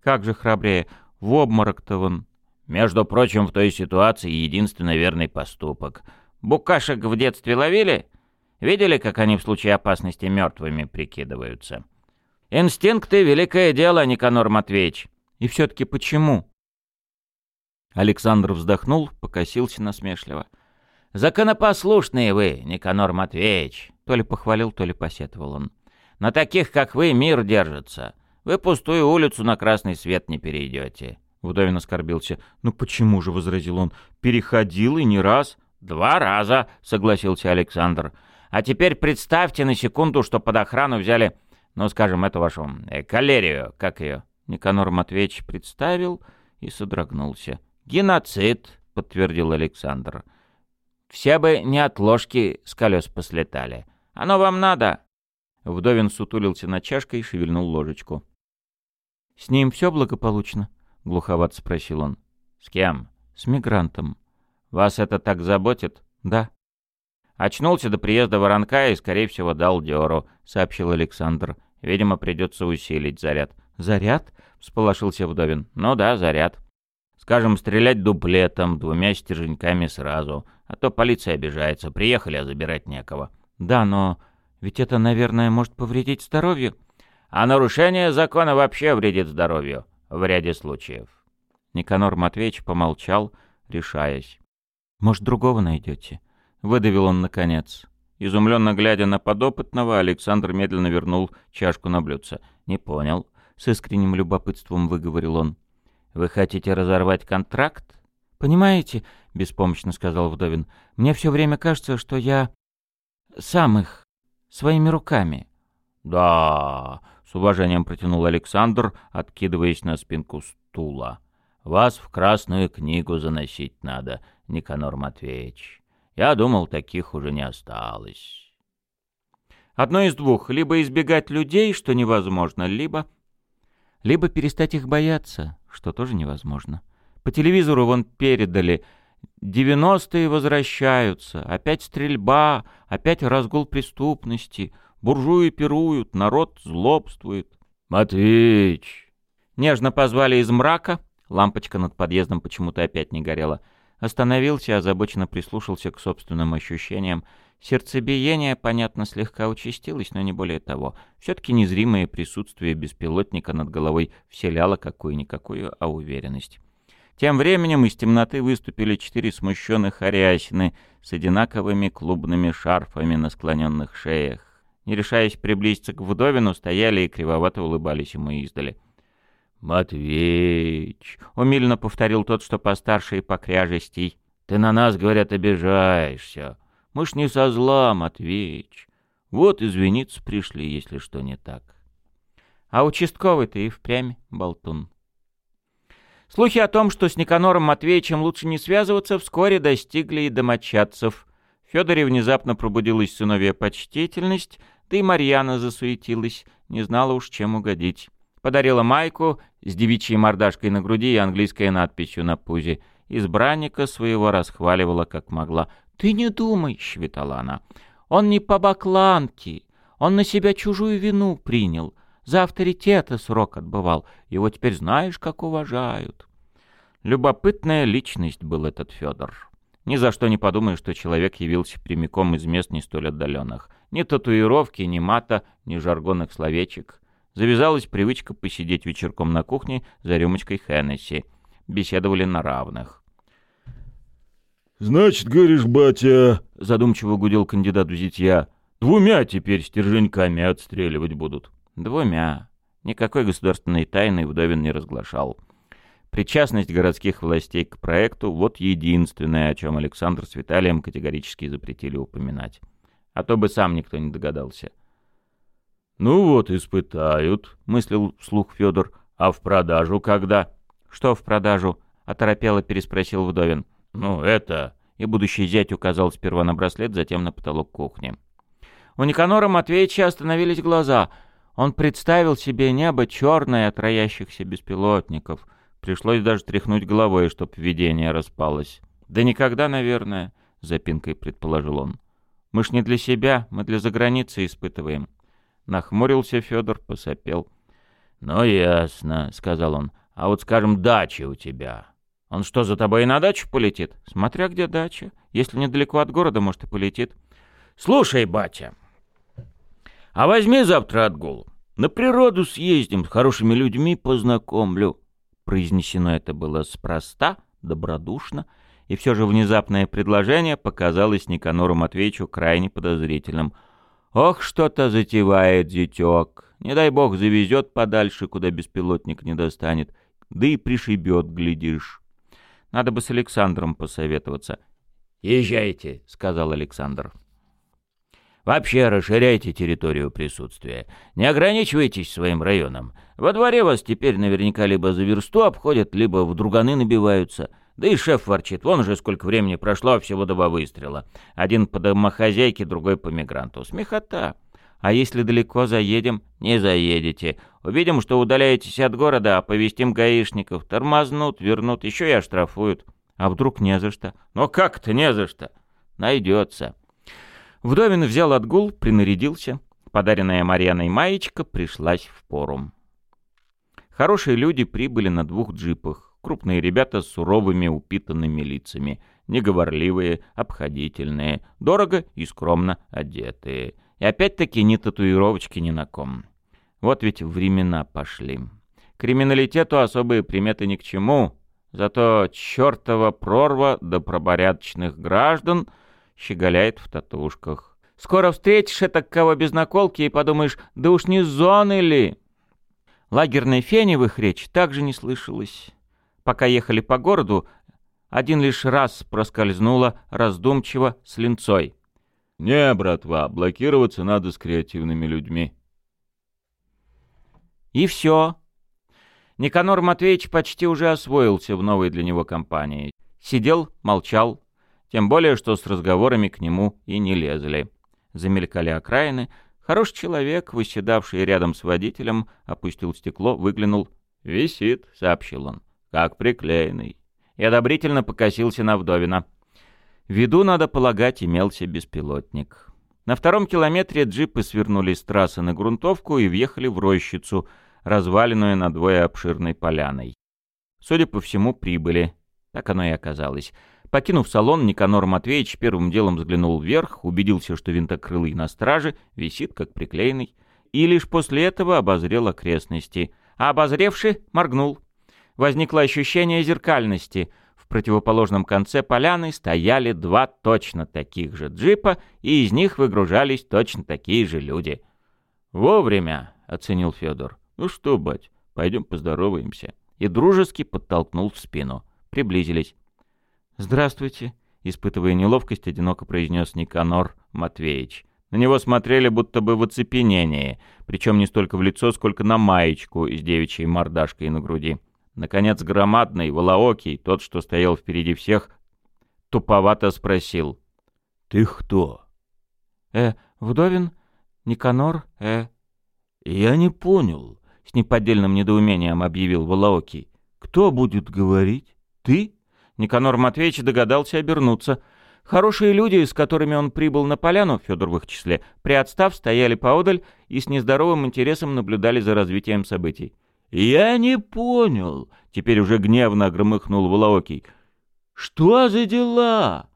«Как же храбрее? В обморок-то вон...» «Между прочим, в той ситуации единственно верный поступок. Букашек в детстве ловили?» Видели, как они в случае опасности мертвыми прикидываются? Инстинкты — великое дело, Никанор Матвеевич. И все-таки почему? Александр вздохнул, покосился насмешливо. «Законопослушные вы, Никанор Матвеевич!» То ли похвалил, то ли посетовал он. «На таких, как вы, мир держится. Вы пустую улицу на красный свет не перейдете». Вдовин оскорбился. «Ну почему же?» — возразил он. «Переходил и не раз». «Два раза», — согласился Александр. А теперь представьте на секунду, что под охрану взяли, ну, скажем, эту вашу э, калерию, как ее?» Никанор Матвеевич представил и содрогнулся. «Геноцид», — подтвердил Александр. «Все бы не от ложки с колес послетали. Оно вам надо?» Вдовин сутулился на чашкой и шевельнул ложечку. «С ним все благополучно?» — глуховато спросил он. «С кем?» «С мигрантом». «Вас это так заботит?» «Да». Очнулся до приезда воронка и, скорее всего, дал дёру, сообщил Александр. Видимо, придется усилить заряд. Заряд? всполошился Вдовин. Ну да, заряд. Скажем, стрелять дуплетом, двумя стерженьками сразу. А то полиция обижается. Приехали, а забирать некого. Да, но ведь это, наверное, может повредить здоровью. А нарушение закона вообще вредит здоровью. В ряде случаев. Никанор Матвеевич помолчал, решаясь. Может, другого найдете? — выдавил он наконец. Изумленно глядя на подопытного, Александр медленно вернул чашку на блюдце. «Не понял», — с искренним любопытством выговорил он. «Вы хотите разорвать контракт?» «Понимаете», — беспомощно сказал Вдовин, — «мне все время кажется, что я сам их своими руками». «Да», — с уважением протянул Александр, откидываясь на спинку стула. «Вас в Красную книгу заносить надо, Никанор Матвеевич». Я думал, таких уже не осталось. Одно из двух. Либо избегать людей, что невозможно, либо... Либо перестать их бояться, что тоже невозможно. По телевизору вон передали. Девяностые возвращаются. Опять стрельба, опять разгул преступности. Буржуи пируют, народ злобствует. «Матвеич!» Нежно позвали из мрака. Лампочка над подъездом почему-то опять не горела. Остановился, озабоченно прислушался к собственным ощущениям. Сердцебиение, понятно, слегка участилось, но не более того. Все-таки незримое присутствие беспилотника над головой вселяло какую-никакую, а уверенность. Тем временем из темноты выступили четыре смущенных арясины с одинаковыми клубными шарфами на склоненных шеях. Не решаясь приблизиться к вдовину, стояли и кривовато улыбались ему издали. «Матвеич!» — умильно повторил тот, что постарше и покряжестей. «Ты на нас, говорят, обижаешься. Мы ж не со зла, Матвеич. Вот извиниться пришли, если что не так». А участковый-то и впрямь болтун. Слухи о том, что с Никанором Матвеевичем лучше не связываться, вскоре достигли и домочадцев. Федоре внезапно пробудилась сыновья почтительность, да и Марьяна засуетилась, не знала уж, чем угодить. Подарила майку с девичьей мордашкой на груди и английской надписью на пузе. Избранника своего расхваливала как могла. «Ты не думай», — щебетала она, — «он не по бакланке, он на себя чужую вину принял, за авторитета срок отбывал, его теперь знаешь, как уважают». Любопытная личность был этот Федор. Ни за что не подумай, что человек явился прямиком из мест не столь отдаленных. Ни татуировки, ни мата, ни жаргонных словечек — Завязалась привычка посидеть вечерком на кухне за рюмочкой Хеннесси. Беседовали на равных. «Значит, говоришь, батя...» — задумчиво гудел кандидат в зятья. «Двумя теперь стерженьками отстреливать будут». Двумя. Никакой государственной тайны Вдовин не разглашал. Причастность городских властей к проекту — вот единственное, о чем Александр с Виталием категорически запретили упоминать. А то бы сам никто не догадался. «Ну вот, испытают», — мыслил вслух Федор. «А в продажу когда?» «Что в продажу?» — оторопело переспросил Вдовин. «Ну, это...» И будущий зять указал сперва на браслет, затем на потолок кухни. У Никанора Матвеевича остановились глаза. Он представил себе небо черное от роящихся беспилотников. Пришлось даже тряхнуть головой, чтоб видение распалось. «Да никогда, наверное», — запинкой предположил он. «Мы ж не для себя, мы для заграницы испытываем». Нахмурился Федор, посопел. «Ну, ясно», — сказал он. «А вот, скажем, дача у тебя. Он что, за тобой и на дачу полетит? Смотря где дача. Если недалеко от города, может, и полетит». «Слушай, батя, а возьми завтра отгул. На природу съездим, с хорошими людьми познакомлю». Произнесено это было спроста, добродушно, и все же внезапное предложение показалось Никанору Матвеевичу крайне подозрительным. «Ох, что-то затевает зятек. Не дай бог завезет подальше, куда беспилотник не достанет. Да и пришибет, глядишь. Надо бы с Александром посоветоваться». «Езжайте», — сказал Александр. Вообще расширяйте территорию присутствия. Не ограничивайтесь своим районом. Во дворе вас теперь наверняка либо за версту обходят, либо в друганы набиваются. Да и шеф ворчит. Вон уже сколько времени прошло, всего два выстрела. Один по домохозяйке, другой по мигранту. Смехота. А если далеко заедем? Не заедете. Увидим, что удаляетесь от города, оповестим гаишников. Тормознут, вернут, еще и оштрафуют. А вдруг не за что? Ну как-то не за что. Найдется. Вдовин взял отгул, принарядился. Подаренная Марьяной маечка пришлась в пору. Хорошие люди прибыли на двух джипах. Крупные ребята с суровыми упитанными лицами. Неговорливые, обходительные, дорого и скромно одетые. И опять-таки ни татуировочки ни на ком. Вот ведь времена пошли. Криминалитету особые приметы ни к чему. Зато чертова прорва до проборядочных граждан — щеголяет в татушках. Скоро встретишь это кого без наколки и подумаешь, да уж не зоны ли? Лагерной фени в их речь также не слышалось. Пока ехали по городу, один лишь раз проскользнула раздумчиво с линцой. «Не, братва, блокироваться надо с креативными людьми». И все. Никанор Матвеевич почти уже освоился в новой для него компании. Сидел, молчал, тем более, что с разговорами к нему и не лезли. Замелькали окраины. Хороший человек, выседавший рядом с водителем, опустил стекло, выглянул. «Висит», — сообщил он, — «как приклеенный». И одобрительно покосился на Вдовина. Виду, надо полагать, имелся беспилотник. На втором километре джипы свернули с трассы на грунтовку и въехали в рощицу, разваленную надвое обширной поляной. Судя по всему, прибыли. Так оно и оказалось. Покинув салон, Никанор Матвеевич первым делом взглянул вверх, убедился, что винтокрылый на страже, висит как приклеенный, и лишь после этого обозрел окрестности. А обозревший моргнул. Возникло ощущение зеркальности. В противоположном конце поляны стояли два точно таких же джипа, и из них выгружались точно такие же люди. «Вовремя», — оценил Федор. «Ну что, бать, пойдем поздороваемся». И дружески подтолкнул в спину. Приблизились. «Здравствуйте», — испытывая неловкость, одиноко произнес Никанор Матвеевич. На него смотрели будто бы в оцепенении, причем не столько в лицо, сколько на маечку с девичьей мордашкой на груди. Наконец, громадный, волоокий, тот, что стоял впереди всех, туповато спросил. «Ты кто?» «Э, Вдовин? Никанор? Э...» «Я не понял», — с неподдельным недоумением объявил Волоокий. «Кто будет говорить? Ты?» Никанор Матвеевич догадался обернуться. Хорошие люди, с которыми он прибыл на поляну, Федор в их числе, приотстав, стояли поодаль и с нездоровым интересом наблюдали за развитием событий. «Я не понял», — теперь уже гневно громыхнул Волоокий. «Что за дела?»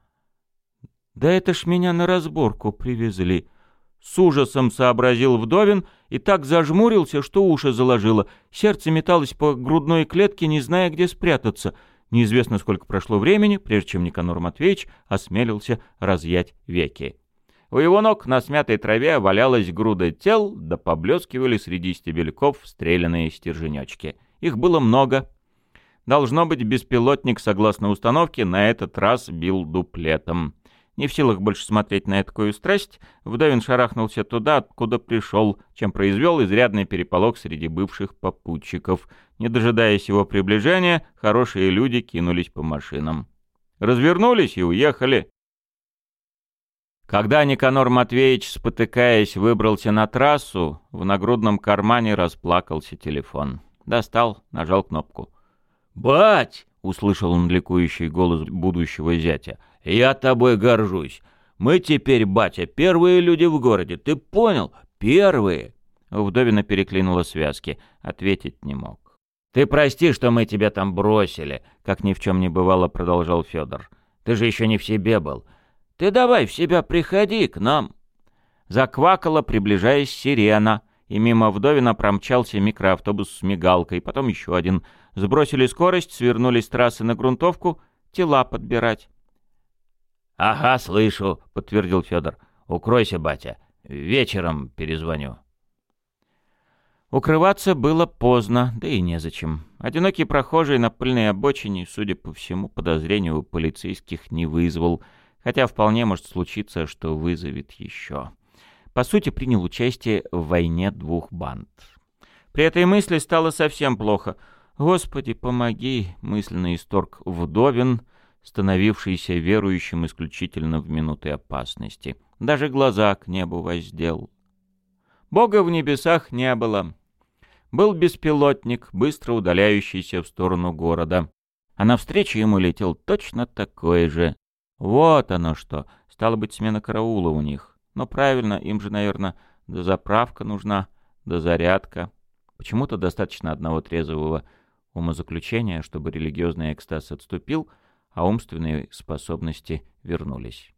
«Да это ж меня на разборку привезли», — с ужасом сообразил Вдовин и так зажмурился, что уши заложило. Сердце металось по грудной клетке, не зная, где спрятаться — Неизвестно, сколько прошло времени, прежде чем Никанор Матвеевич осмелился разъять веки. У его ног на смятой траве валялась груда тел, да поблескивали среди стебельков стрелянные стерженечки. Их было много. Должно быть, беспилотник, согласно установке, на этот раз бил дуплетом. Не в силах больше смотреть на такую страсть, Вдовин шарахнулся туда, откуда пришел, чем произвел изрядный переполох среди бывших попутчиков. Не дожидаясь его приближения, хорошие люди кинулись по машинам. Развернулись и уехали. Когда Никанор Матвеевич, спотыкаясь, выбрался на трассу, в нагрудном кармане расплакался телефон. Достал, нажал кнопку. «Бать!» — услышал он ликующий голос будущего зятя — я тобой горжусь. Мы теперь, батя, первые люди в городе. Ты понял? Первые. Вдовина переклинула связки. Ответить не мог. «Ты прости, что мы тебя там бросили», — как ни в чем не бывало, продолжал Федор. «Ты же еще не в себе был. Ты давай в себя приходи к нам». Заквакала, приближаясь сирена, и мимо Вдовина промчался микроавтобус с мигалкой, потом еще один. Сбросили скорость, свернули с трассы на грунтовку, тела подбирать. «Ага, слышу», — подтвердил Федор. «Укройся, батя. Вечером перезвоню». Укрываться было поздно, да и незачем. Одинокий прохожий на пыльной обочине, судя по всему, подозрению у полицейских не вызвал, хотя вполне может случиться, что вызовет еще. По сути, принял участие в войне двух банд. При этой мысли стало совсем плохо. «Господи, помоги!» — мысленно исторг вдовин, становившийся верующим исключительно в минуты опасности. Даже глаза к небу воздел. Бога в небесах не было. Был беспилотник, быстро удаляющийся в сторону города. А навстречу ему летел точно такой же. Вот оно что. Стало быть, смена караула у них. Но правильно, им же, наверное, дозаправка нужна, дозарядка. Почему-то достаточно одного трезвого умозаключения, чтобы религиозный экстаз отступил — а умственные способности вернулись.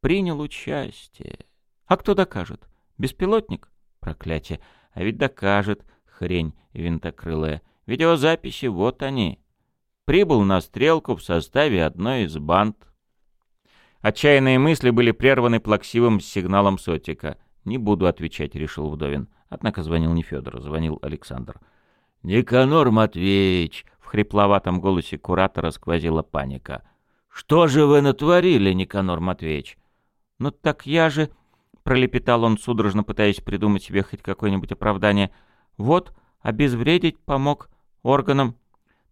Принял участие. А кто докажет? Беспилотник? Проклятие. А ведь докажет, хрень винтокрылая. Видеозаписи, вот они. Прибыл на стрелку в составе одной из банд. Отчаянные мысли были прерваны плаксивым сигналом сотика. «Не буду отвечать», — решил Вдовин. Однако звонил не Федор, звонил Александр. «Никанор Матвеевич!» хрипловатом голосе куратора сквозила паника. «Что же вы натворили, Никанор Матвеевич?» «Ну так я же...» — пролепетал он, судорожно пытаясь придумать себе хоть какое-нибудь оправдание. «Вот, обезвредить помог органам».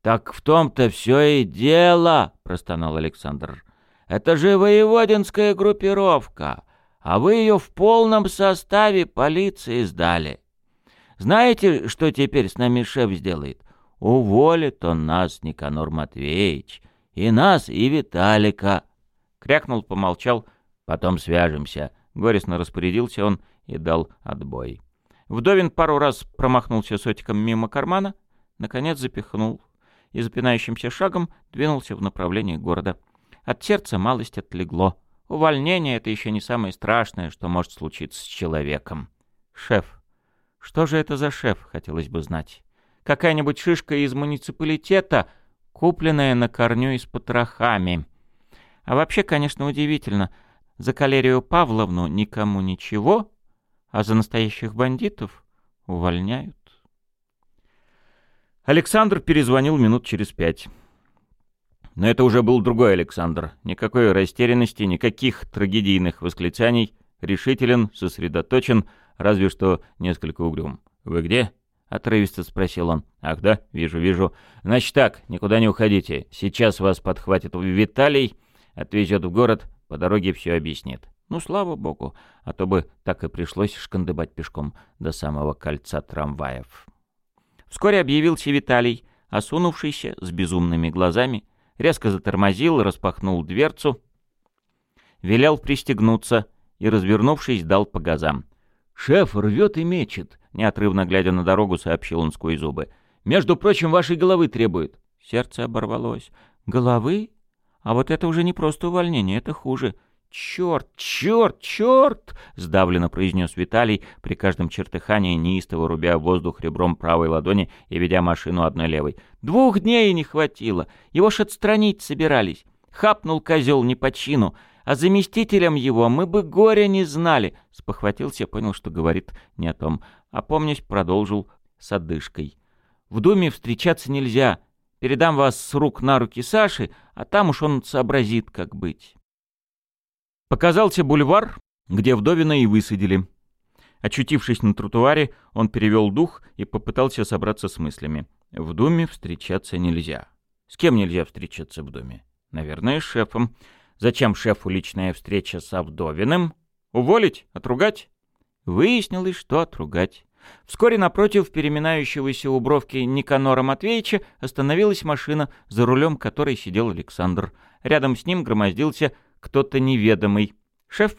«Так в том-то все и дело!» — простонал Александр. «Это же воеводинская группировка, а вы ее в полном составе полиции сдали. Знаете, что теперь с нами шеф сделает? Уволит он нас, Никанор Матвеевич, и нас, и Виталика. Крякнул, помолчал, потом свяжемся. Горестно распорядился он и дал отбой. Вдовин пару раз промахнулся сотиком мимо кармана, наконец запихнул и запинающимся шагом двинулся в направлении города. От сердца малость отлегло. Увольнение — это еще не самое страшное, что может случиться с человеком. Шеф. Что же это за шеф, хотелось бы знать какая-нибудь шишка из муниципалитета, купленная на корню и с потрохами. А вообще, конечно, удивительно. За Калерию Павловну никому ничего, а за настоящих бандитов увольняют. Александр перезвонил минут через пять. Но это уже был другой Александр. Никакой растерянности, никаких трагедийных восклицаний. Решителен, сосредоточен, разве что несколько угрюм. «Вы где?» — отрывисто спросил он. «Ах да, вижу, вижу. Значит так, никуда не уходите. Сейчас вас подхватит Виталий, отвезет в город, по дороге все объяснит». Ну, слава богу, а то бы так и пришлось шкандыбать пешком до самого кольца трамваев. Вскоре объявился Виталий, осунувшийся, с безумными глазами, резко затормозил, распахнул дверцу, велел пристегнуться и, развернувшись, дал по газам. «Шеф рвет и мечет», — неотрывно глядя на дорогу, сообщил он сквозь зубы. «Между прочим, вашей головы требует». Сердце оборвалось. «Головы? А вот это уже не просто увольнение, это хуже». «Черт, черт, черт!» — сдавленно произнес Виталий, при каждом чертыхании неистово рубя воздух ребром правой ладони и ведя машину одной левой. «Двух дней не хватило! Его ж отстранить собирались! Хапнул козел не по чину! А заместителем его мы бы горя не знали. Спохватился, понял, что говорит не о том. А помнясь, продолжил с одышкой. В Думе встречаться нельзя. Передам вас с рук на руки Саши, а там уж он сообразит, как быть. Показался бульвар, где Вдовина и высадили. Очутившись на тротуаре, он перевел дух и попытался собраться с мыслями. В Думе встречаться нельзя. С кем нельзя встречаться в Думе? Наверное, с шефом. Зачем шефу личная встреча с Авдовиным? Уволить? Отругать? Выяснилось, что отругать. Вскоре напротив переминающегося у бровки Никанора Матвеевича остановилась машина, за рулем которой сидел Александр. Рядом с ним громоздился кто-то неведомый. «Шеф?»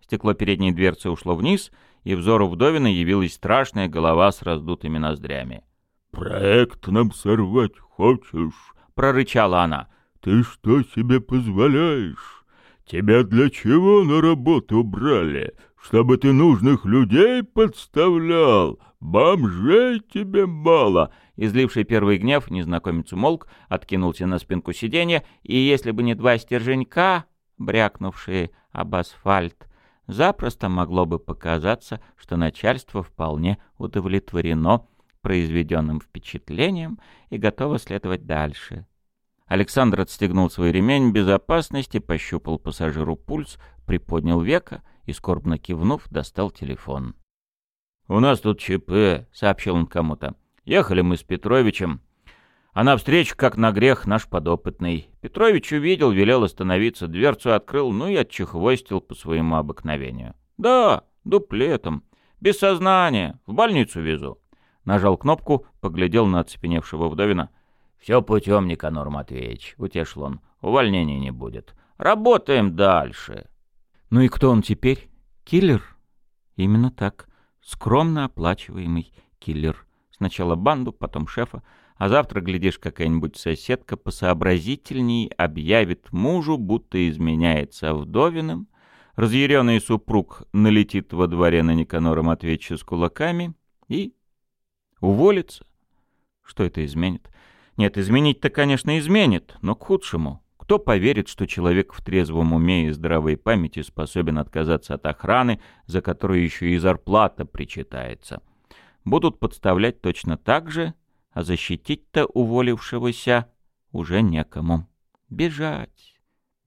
Стекло передней дверцы ушло вниз, и взору Вдовина явилась страшная голова с раздутыми ноздрями. «Проект нам сорвать хочешь?» — прорычала она. «Ты что себе позволяешь? Тебя для чего на работу брали? Чтобы ты нужных людей подставлял? Бомжей тебе мало!» Изливший первый гнев, незнакомец умолк, откинулся на спинку сиденья, и если бы не два стерженька, брякнувшие об асфальт, запросто могло бы показаться, что начальство вполне удовлетворено произведенным впечатлением и готово следовать дальше. Александр отстегнул свой ремень безопасности, пощупал пассажиру пульс, приподнял века и, скорбно кивнув, достал телефон. «У нас тут ЧП», — сообщил он кому-то. «Ехали мы с Петровичем, а навстречу, как на грех, наш подопытный. Петрович увидел, велел остановиться, дверцу открыл, ну и отчехвостил по своему обыкновению. «Да, дуплетом. Без сознания. В больницу везу». Нажал кнопку, поглядел на оцепеневшего вдовина. «Все путем, Никанор Матвеевич», — утешил он. «Увольнения не будет. Работаем дальше». «Ну и кто он теперь? Киллер?» «Именно так. Скромно оплачиваемый киллер. Сначала банду, потом шефа, а завтра, глядишь, какая-нибудь соседка посообразительней объявит мужу, будто изменяется вдовиным, разъяренный супруг налетит во дворе на Никанора Матвеевича с кулаками и уволится. Что это изменит? Нет, изменить-то, конечно, изменит, но к худшему. Кто поверит, что человек в трезвом уме и здравой памяти способен отказаться от охраны, за которую еще и зарплата причитается? Будут подставлять точно так же, а защитить-то уволившегося уже некому. Бежать,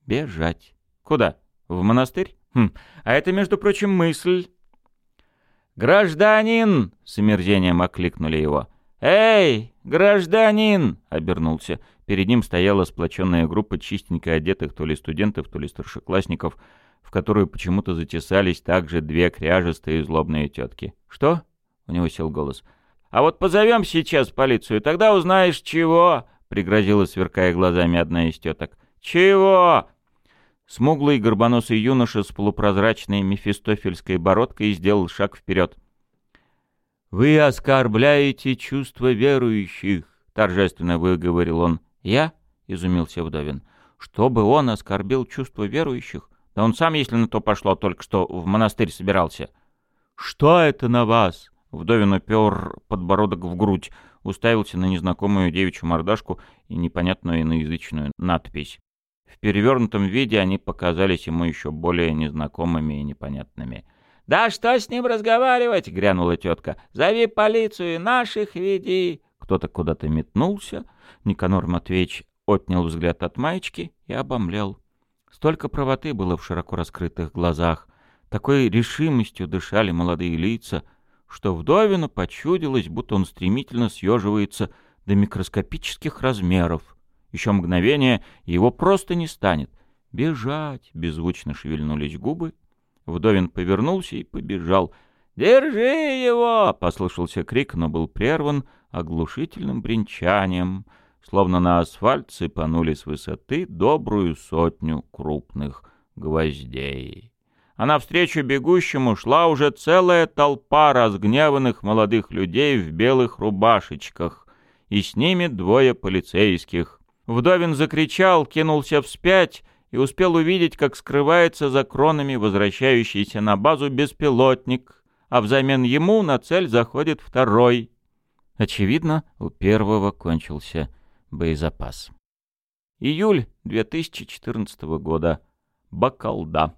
бежать. Куда? В монастырь? Хм, а это, между прочим, мысль. «Гражданин!» — с омерзением окликнули его. «Эй, гражданин!» — обернулся. Перед ним стояла сплоченная группа чистенько одетых то ли студентов, то ли старшеклассников, в которую почему-то затесались также две кряжестые злобные тетки. «Что?» — у него сел голос. А вот позовем сейчас полицию, тогда узнаешь, чего!» — пригрозила, сверкая глазами одна из теток. «Чего?» Смуглый горбоносый юноша с полупрозрачной мефистофельской бородкой сделал шаг вперед. «Вы оскорбляете чувства верующих», — торжественно выговорил он. «Я?» — изумился Вдовин. «Чтобы он оскорбил чувства верующих? Да он сам, если на то пошло, только что в монастырь собирался». «Что это на вас?» Вдовин упер подбородок в грудь, уставился на незнакомую девичью мордашку и непонятную иноязычную надпись. В перевернутом виде они показались ему еще более незнакомыми и непонятными. «Да что с ним разговаривать?» — грянула тетка. «Зови полицию, наших веди!» Кто-то куда-то метнулся. Никанор Матвеевич отнял взгляд от маечки и обомлел. Столько правоты было в широко раскрытых глазах. Такой решимостью дышали молодые лица — что вдовину почудилось, будто он стремительно съеживается до микроскопических размеров. Еще мгновение, и его просто не станет. «Бежать!» — беззвучно шевельнулись губы. Вдовин повернулся и побежал. «Держи его!» — послышался крик, но был прерван оглушительным бренчанием, словно на асфальт сыпанули с высоты добрую сотню крупных гвоздей а навстречу бегущему шла уже целая толпа разгневанных молодых людей в белых рубашечках, и с ними двое полицейских. Вдовин закричал, кинулся вспять и успел увидеть, как скрывается за кронами возвращающийся на базу беспилотник, а взамен ему на цель заходит второй. Очевидно, у первого кончился боезапас. Июль 2014 года. Бакалда.